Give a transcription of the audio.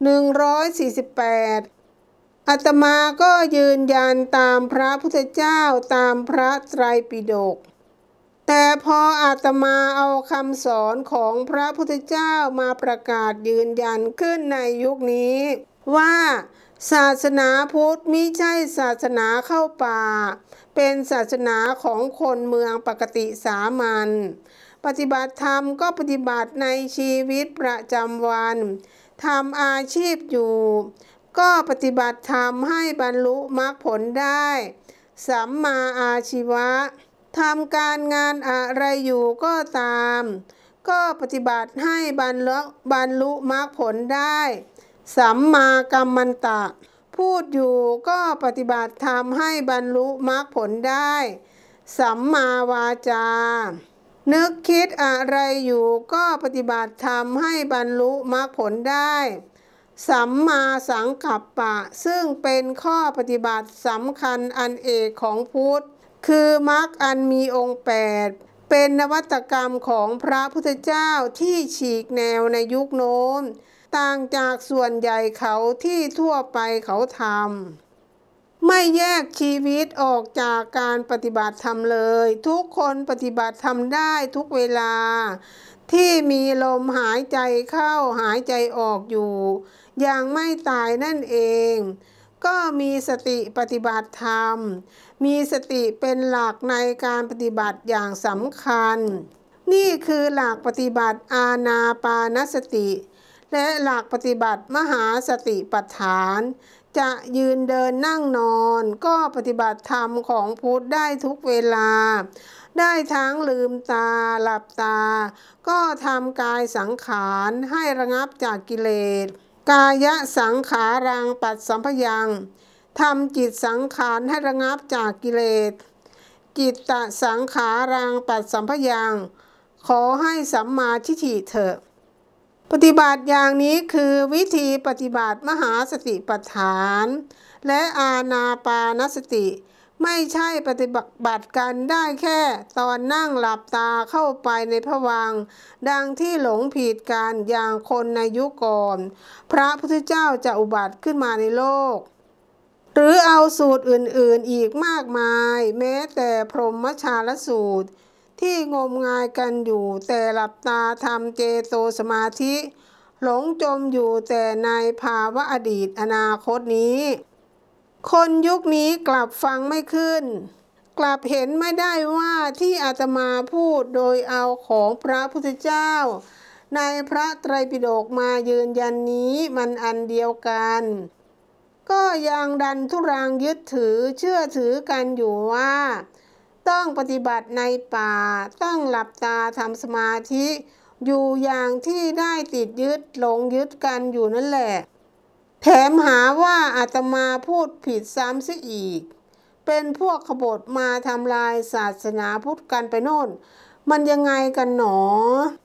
148อาตมาก็ยืนยันตามพระพุทธเจ้าตามพระไตรปิฎกแต่พออาตมาเอาคำสอนของพระพุทธเจ้ามาประกาศยืนยันขึ้นในยุคนี้ ว่าศาสนาพุทธมิใช่ศาสนาเข้าป่า เป็นศาสนาของคนเมืองปกติสามัญปฏิบัติธรรมก็ปฏิบัติในชีวิตประจำวัน ทำอาชีพอยู่ ก็ปฏิบัติธรรมให้บรรลุมรรคผลได้ สัมมาอาชีวะทำการงานอะไรอยู่ก็ตาม ก็ปฏิบัติให้บรรลุบรรลุมรรคผลได้ สัมมากัมมันตะ พูดอยู่ก็ปฏิบัติธรรมให้บรรลุมรรคผลได้ สัมมาวาจา นึกคิดอะไรอยู่ก็ปฏิบัติธรรมให้บรรลุมรรคผลได้ สัมมาสังกัปปะ ซึ่งเป็นข้อปฏิบัติสำคัญอันเอกของพุทธ คือมรรคอันมีองค์แปดเป็นนวัตกรรมของพระพุทธเจ้าที่ฉีกแนวในยุคโน้น ต่างจากส่วนใหญ่เขาที่ทั่วไปเขาทำ ไม่แยกชีวิตออกจากการปฏิบัติธรรมเลย ทุกคนปฏิบัติธรรมได้ทุกเวลา ที่มีลมหายใจเข้าหายใจออกอยู่ อย่างไม่ตายนั่นเอง ก็มีสติปฏิบัติธรรม มีสติเป็นหลักในการปฏิบัติอย่างสำคัญ นี่คือหลักปฏิบัติอาณาปานสติ และหลักปฏิบัติมหาสติปัฏฐาน จะยืนเดินนั่งนอน ก็ปฏิบัติธรรมของพุทธได้ทุกเวลา ได้ทั้งลืมตาหลับตา ก็ทำกายสังขารให้ระงับจากกิเลส กายสังขารังปัดสัมพยังทำจิตสังขารให้ระงับจากกิเลส จิตตสังขารังปัดสัมพยัง ขอให้สัมมาทิฏฐิเถอะ ปฏิบัติอย่างนี้คือวิธีปฏิบัติมหาสติปัฏฐาน และอาณาปานสติ ไม่ใช่ปฏิบัติกันได้แค่ตอนนั่งหลับตาเข้าไปในพวัง ดังที่หลงผิดกันอย่างคนในยุคก่อน พระพุทธเจ้าจะอุบัติขึ้นมาในโลก หรือเอาสูตรอื่นๆอีกมากมาย แม้แต่พรหมชาลสูตร ที่งมงายกันอยู่ แต่หลับตาทำเจโตสมาธิ หลงจมอยู่แต่ในภาวะอดีตอนาคตนี้ คนยุคนี้กลับฟังไม่ขึ้น กลับเห็นไม่ได้ว่าที่อาตมาพูดโดยเอาของพระพุทธเจ้า ในพระไตรปิฎกมายืนยันนี้มันอันเดียวกันก็ยังดันทุรังยึดถือเชื่อถือกันอยู่ว่า ต้องปฏิบัติในป่า ต้องหลับตาทำสมาธิ อยู่อย่างที่ได้ติดยึดหลงยึดกันอยู่นั่นแหละ แถมหาว่าอาตมาพูดผิดซ้ำซะอีก เป็นพวกขบฏมาทำลายศาสนาพุทธกันไปโน่น มันยังไงกันหนอ